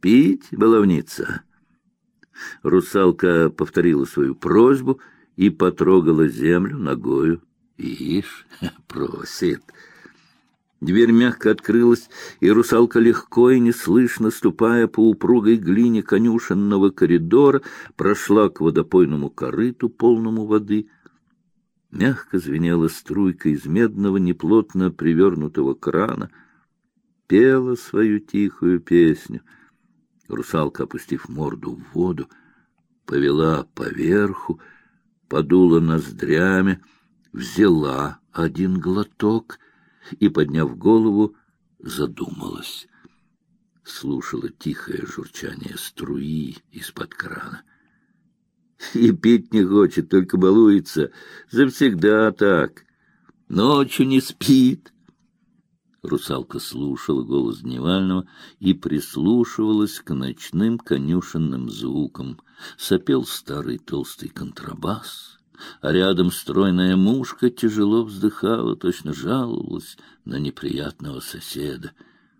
Пить, баловница. Русалка повторила свою просьбу и потрогала землю ногою. Ишь, просит. Дверь мягко открылась, и русалка легко и неслышно, ступая по упругой глине конюшенного коридора, прошла к водопойному корыту, полному воды. Мягко звенела струйка из медного, неплотно привернутого крана, пела свою тихую песню. Русалка, опустив морду в воду, повела поверху, подула ноздрями, взяла один глоток — и, подняв голову, задумалась. Слушала тихое журчание струи из-под крана. И пить не хочет, только балуется. Завсегда так. Ночью не спит. Русалка слушала голос Дневального и прислушивалась к ночным конюшенным звукам. Сопел старый толстый контрабас — а рядом стройная мушка тяжело вздыхала, точно жаловалась на неприятного соседа.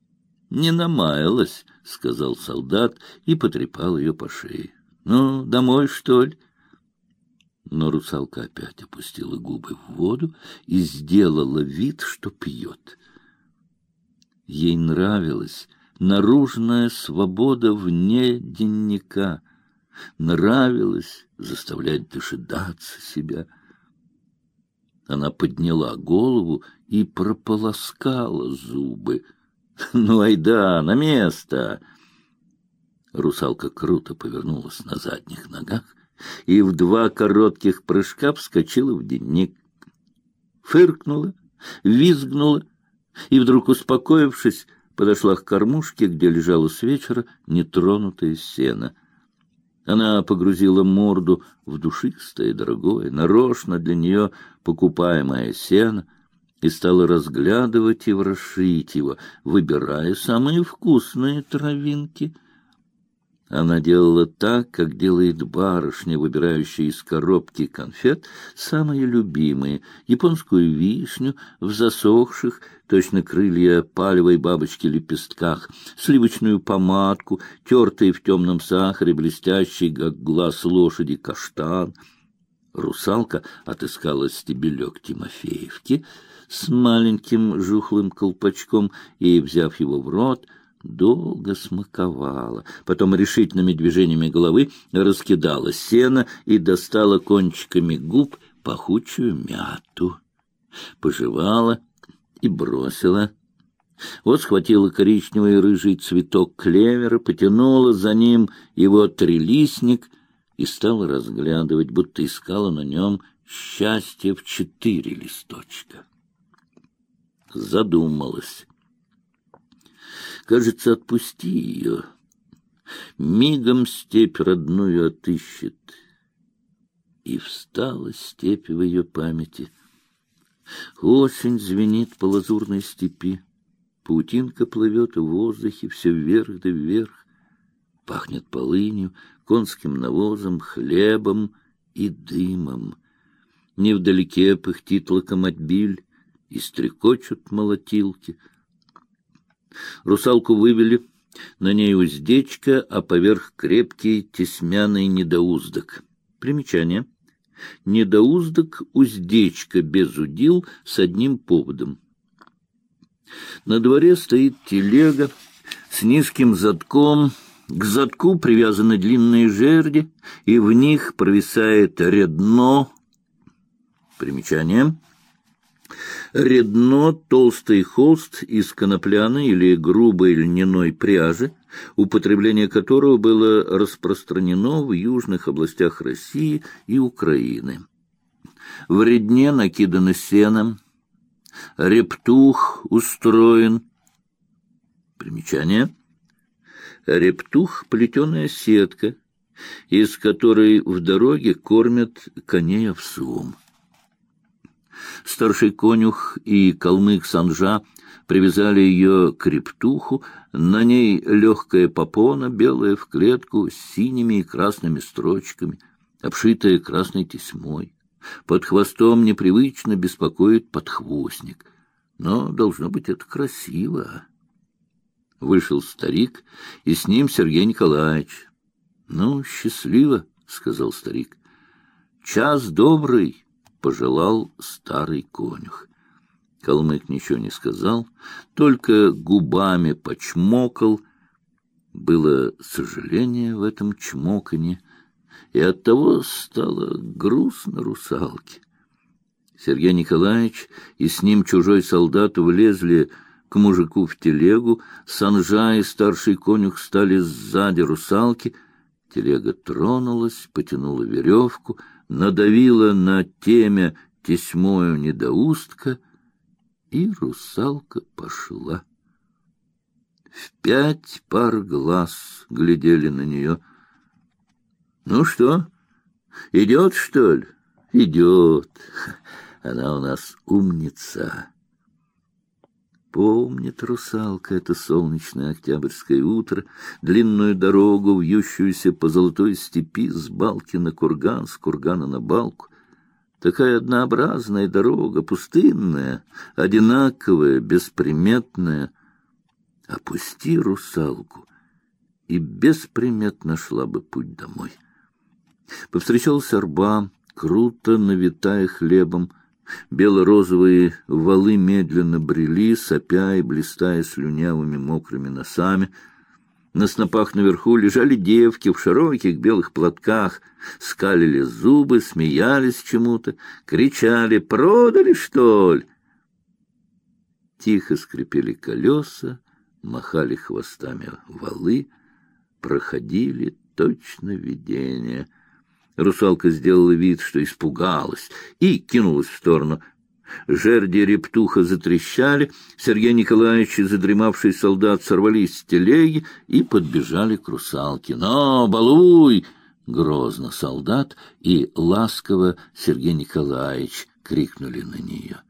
— Не намаялась, — сказал солдат и потрепал ее по шее. — Ну, домой, что ли? Но русалка опять опустила губы в воду и сделала вид, что пьет. Ей нравилась наружная свобода вне денника — Нравилось заставлять дожидаться себя. Она подняла голову и прополоскала зубы. «Ну, айда, на место!» Русалка круто повернулась на задних ногах и в два коротких прыжка вскочила в денник. Фыркнула, визгнула и, вдруг успокоившись, подошла к кормушке, где лежало с вечера нетронутое сено — она погрузила морду в душистое, дорогое, нарочно для нее покупаемое сено и стала разглядывать и ворошить его, выбирая самые вкусные травинки — она делала так, как делает барышня, выбирающая из коробки конфет самые любимые — японскую вишню в засохших, точно крылья палевой бабочки лепестках, сливочную помадку, тертый в темном сахаре, блестящий, как глаз лошади, каштан. Русалка отыскала стебелек Тимофеевки с маленьким жухлым колпачком и, взяв его в рот, — долго смаковала, потом решительными движениями головы раскидала сено и достала кончиками губ пахучую мяту. Пожевала и бросила. Вот схватила коричневый рыжий цветок клевера, потянула за ним его трилистник и стала разглядывать, будто искала на нем счастье в четыре листочка. Задумалась Кажется, отпусти ее. Мигом степь родную отыщет. И встала степь в ее памяти. Осень звенит по лазурной степи. Паутинка плывет в воздухе все вверх да вверх. Пахнет полынью, конским навозом, хлебом и дымом. Невдалеке пыхтит локомотбиль, и стрекочут молотилки — Русалку вывели, на ней уздечка, а поверх крепкий тесмяный недоуздок. Примечание. Недоуздок — уздечка без удил с одним поводом. На дворе стоит телега с низким задком, к задку привязаны длинные жерди, и в них провисает рядно. Примечание. Редно — толстый холст из конопляной или грубой льняной пряжи, употребление которого было распространено в южных областях России и Украины. В редне накидано сеном, рептух устроен. Примечание. Рептух — плетеная сетка, из которой в дороге кормят коней овсом. Старший конюх и калмык Санжа привязали ее к рептуху, на ней легкая попона, белая в клетку, с синими и красными строчками, обшитая красной тесьмой. Под хвостом непривычно беспокоит подхвостник, но должно быть это красиво. Вышел старик, и с ним Сергей Николаевич. — Ну, счастливо, — сказал старик. — Час добрый, — пожелал старый конюх. Калмык ничего не сказал, только губами почмокал. Было сожаление в этом чмоканье, и оттого стало грустно русалке. Сергей Николаевич и с ним чужой солдат влезли к мужику в телегу, Санжа и старший конюх стали сзади русалки. Телега тронулась, потянула веревку, надавила на темя тесьмою недоустка, и русалка пошла. В пять пар глаз глядели на нее. — Ну что, идет, что ли? — Идет. Она у нас умница. Помнит русалка это солнечное октябрьское утро, длинную дорогу, вьющуюся по золотой степи с балки на курган, с кургана на балку. Такая однообразная дорога, пустынная, одинаковая, бесприметная. Опусти русалку, и бесприметно шла бы путь домой. Повстречался рба, круто навитая хлебом, Бело-розовые валы медленно брели, сопя и блистая слюнявыми мокрыми носами. На снопах наверху лежали девки в широких белых платках, скалили зубы, смеялись чему-то, кричали «Продали, что ли?» Тихо скрипели колеса, махали хвостами валы, проходили точно видение — Русалка сделала вид, что испугалась, и кинулась в сторону. Жерди рептуха затрещали, Сергей Николаевич и задремавший солдат сорвались с телеги и подбежали к русалке. «Но, балуй!» — грозно солдат и ласково Сергей Николаевич крикнули на нее.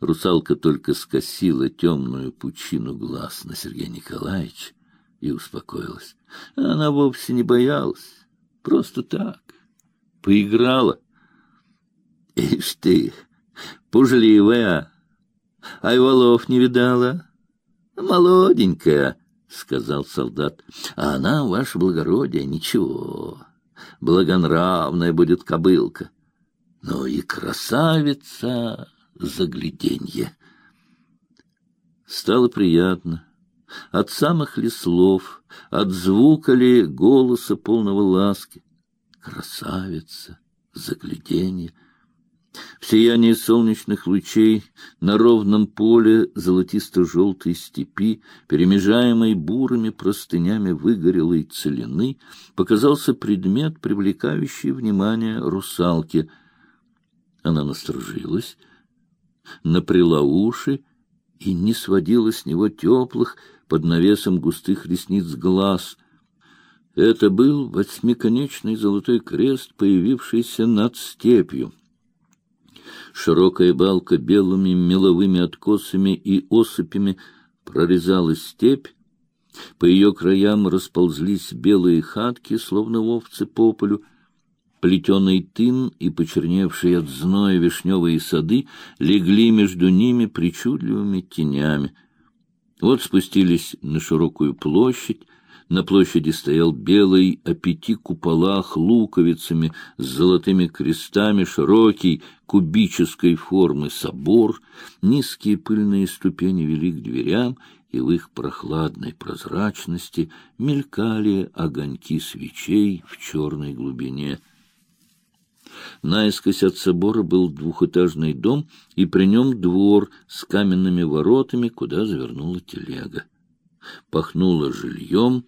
Русалка только скосила темную пучину глаз на Сергея Николаевича и успокоилась. Она вовсе не боялась. Просто так. Поиграла. Ишь ты, пужливая. Ай, валов не видала. Молоденькая, — сказал солдат. А она, ваше благородие, ничего. Благонравная будет кобылка. Ну и красавица загляденье. Стало приятно. От самых ли слов, от звука ли голоса полного ласки. Красавица, загляденье. В сиянии солнечных лучей на ровном поле золотисто-желтой степи, перемежаемой бурыми простынями выгорелой целины, показался предмет, привлекающий внимание русалки. Она насторожилась, напряла уши и не сводила с него теплых, под навесом густых ресниц глаз. Это был восьмиконечный золотой крест, появившийся над степью. Широкая балка белыми меловыми откосами и осыпями прорезала степь. По ее краям расползлись белые хатки, словно овцы по полю. Плетеный тын и почерневшие от зноя вишневые сады легли между ними причудливыми тенями — вот спустились на широкую площадь. На площади стоял белый о пяти куполах луковицами с золотыми крестами, широкий кубической формы собор. Низкие пыльные ступени вели к дверям, и в их прохладной прозрачности мелькали огоньки свечей в черной глубине. Наискось от собора был двухэтажный дом, и при нем двор с каменными воротами, куда завернула телега. Пахнуло жильем,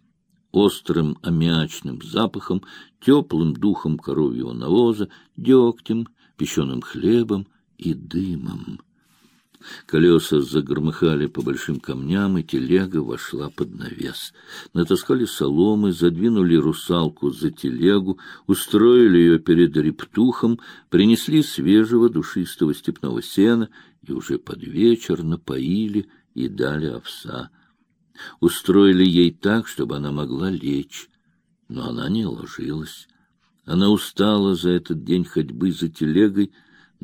острым аммиачным запахом, теплым духом коровьего навоза, дегтем, печеным хлебом и дымом. Колеса загромыхали по большим камням, и телега вошла под навес. Натаскали соломы, задвинули русалку за телегу, устроили ее перед рептухом, принесли свежего душистого степного сена и уже под вечер напоили и дали овса. Устроили ей так, чтобы она могла лечь, но она не ложилась. Она устала за этот день ходьбы за телегой,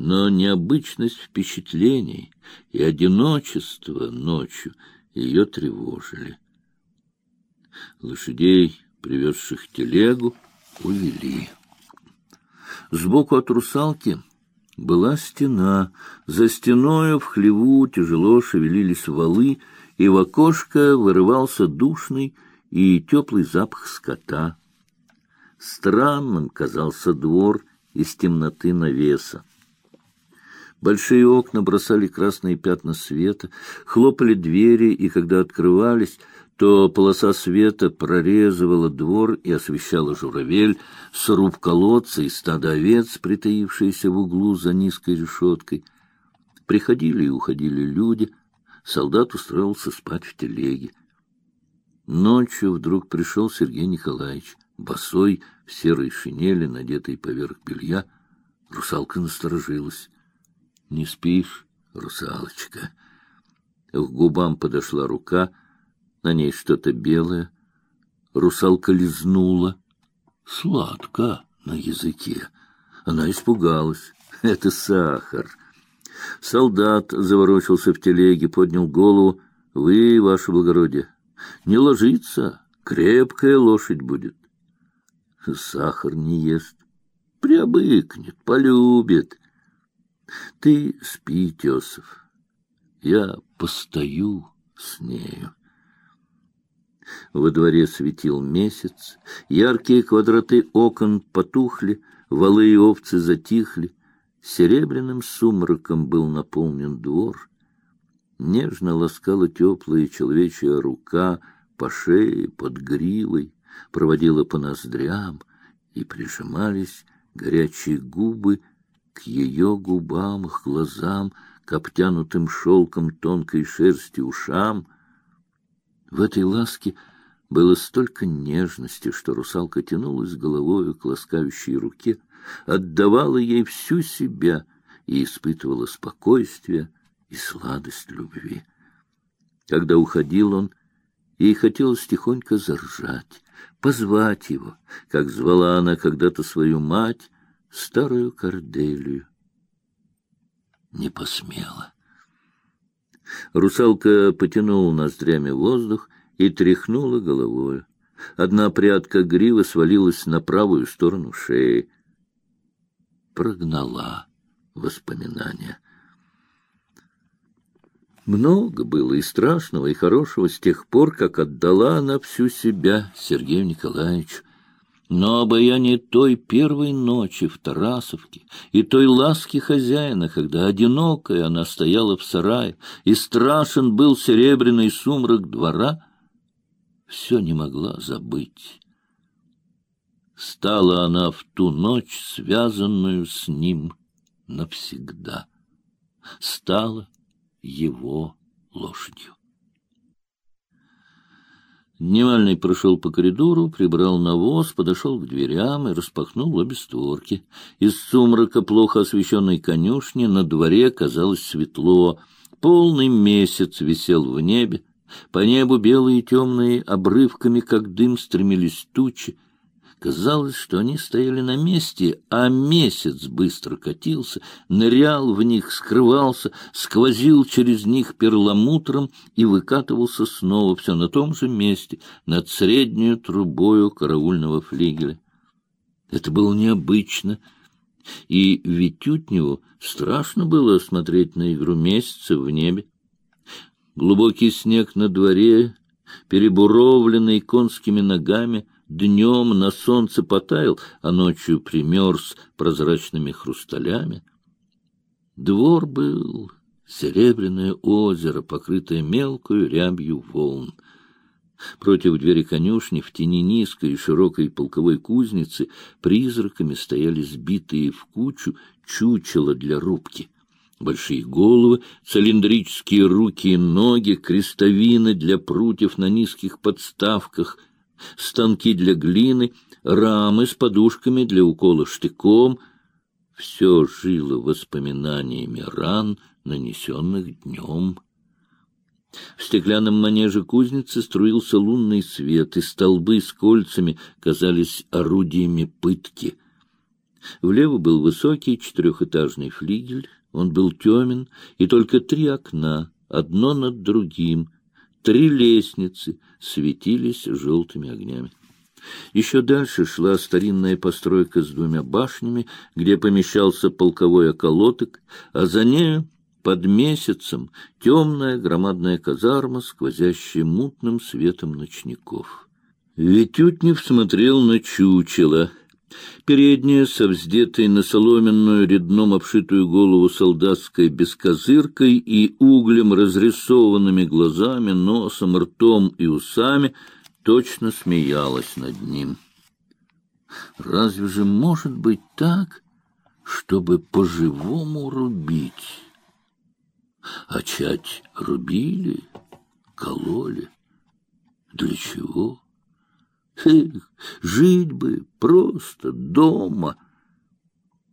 но необычность впечатлений и одиночество ночью ее тревожили. Лошадей, привезших телегу, увели. Сбоку от русалки была стена. За стеною в хлеву тяжело шевелились валы, и в окошко вырывался душный и теплый запах скота. Странным казался двор из темноты навеса. Большие окна бросали красные пятна света, хлопали двери, и когда открывались, то полоса света прорезывала двор и освещала журавель, сруб колодца и стадо овец, притаившиеся в углу за низкой решеткой. Приходили и уходили люди, солдат устроился спать в телеге. Ночью вдруг пришел Сергей Николаевич, босой, в серой шинели, надетой поверх белья. Русалка насторожилась. — Не спишь, русалочка? К губам подошла рука — на ней что-то белое. Русалка лизнула. Сладко на языке. Она испугалась. Это сахар. Солдат заворочился в телеге, поднял голову. Вы, ваше благородие, не ложится, крепкая лошадь будет. Сахар не ест. Приобыкнет, полюбит. Ты спи, Тесов. Я постою с нею. Во дворе светил месяц, яркие квадраты окон потухли, валы и овцы затихли, серебряным сумраком был наполнен двор. Нежно ласкала теплая человечья рука по шее, под гривой, проводила по ноздрям, и прижимались горячие губы к ее губам, к глазам, к обтянутым шелком тонкой шерсти ушам — в этой ласке было столько нежности, что русалка тянулась головою к ласкающей руке, отдавала ей всю себя и испытывала спокойствие и сладость любви. Когда уходил он, ей хотелось тихонько заржать, позвать его, как звала она когда-то свою мать, старую Корделию. Не посмела. Русалка потянула ноздрями воздух и тряхнула головой. Одна прядка гривы свалилась на правую сторону шеи. Прогнала воспоминания. Много было и страшного, и хорошего с тех пор, как отдала она всю себя Сергею Николаевичу. Но обаяние той первой ночи в Тарасовке и той ласки хозяина, когда одинокая она стояла в сарае, и страшен был серебряный сумрак двора, все не могла забыть. Стала она в ту ночь, связанную с ним навсегда. Стала его лошадью. Дневальный прошел по коридору, прибрал навоз, подошел к дверям и распахнул обе створки. Из сумрака плохо освещенной конюшни на дворе казалось светло. Полный месяц висел в небе. По небу белые темные обрывками, как дым, стремились тучи. Казалось, что они стояли на месте, а месяц быстро катился, нырял в них, скрывался, сквозил через них перламутром и выкатывался снова все на том же месте, над среднюю трубою караульного флигеля. Это было необычно, и Витютневу страшно было смотреть на игру месяца в небе. Глубокий снег на дворе, перебуровленный конскими ногами — днем на солнце потаял, а ночью примерз прозрачными хрусталями. Двор был серебряное озеро, покрытое мелкую рябью волн. Против двери конюшни в тени низкой и широкой полковой кузницы призраками стояли сбитые в кучу чучела для рубки. Большие головы, цилиндрические руки и ноги, крестовины для прутьев на низких подставках — станки для глины, рамы с подушками для укола штыком. Все жило воспоминаниями ран, нанесенных днем. В стеклянном манеже кузницы струился лунный свет, и столбы с кольцами казались орудиями пытки. Влево был высокий четырехэтажный флигель, он был темен, и только три окна, одно над другим, Три лестницы светились желтыми огнями. Еще дальше шла старинная постройка с двумя башнями, где помещался полковой околоток, а за нею под месяцем темная громадная казарма, сквозящая мутным светом ночников. Витютнев смотрел на чучело. Передняя, со вздетой на соломенную редном обшитую голову солдатской бескозыркой и углем разрисованными глазами, носом, ртом и усами, точно смеялась над ним. Разве же может быть так, чтобы по-живому рубить? А чать рубили, кололи. Для чего? Жить бы просто дома —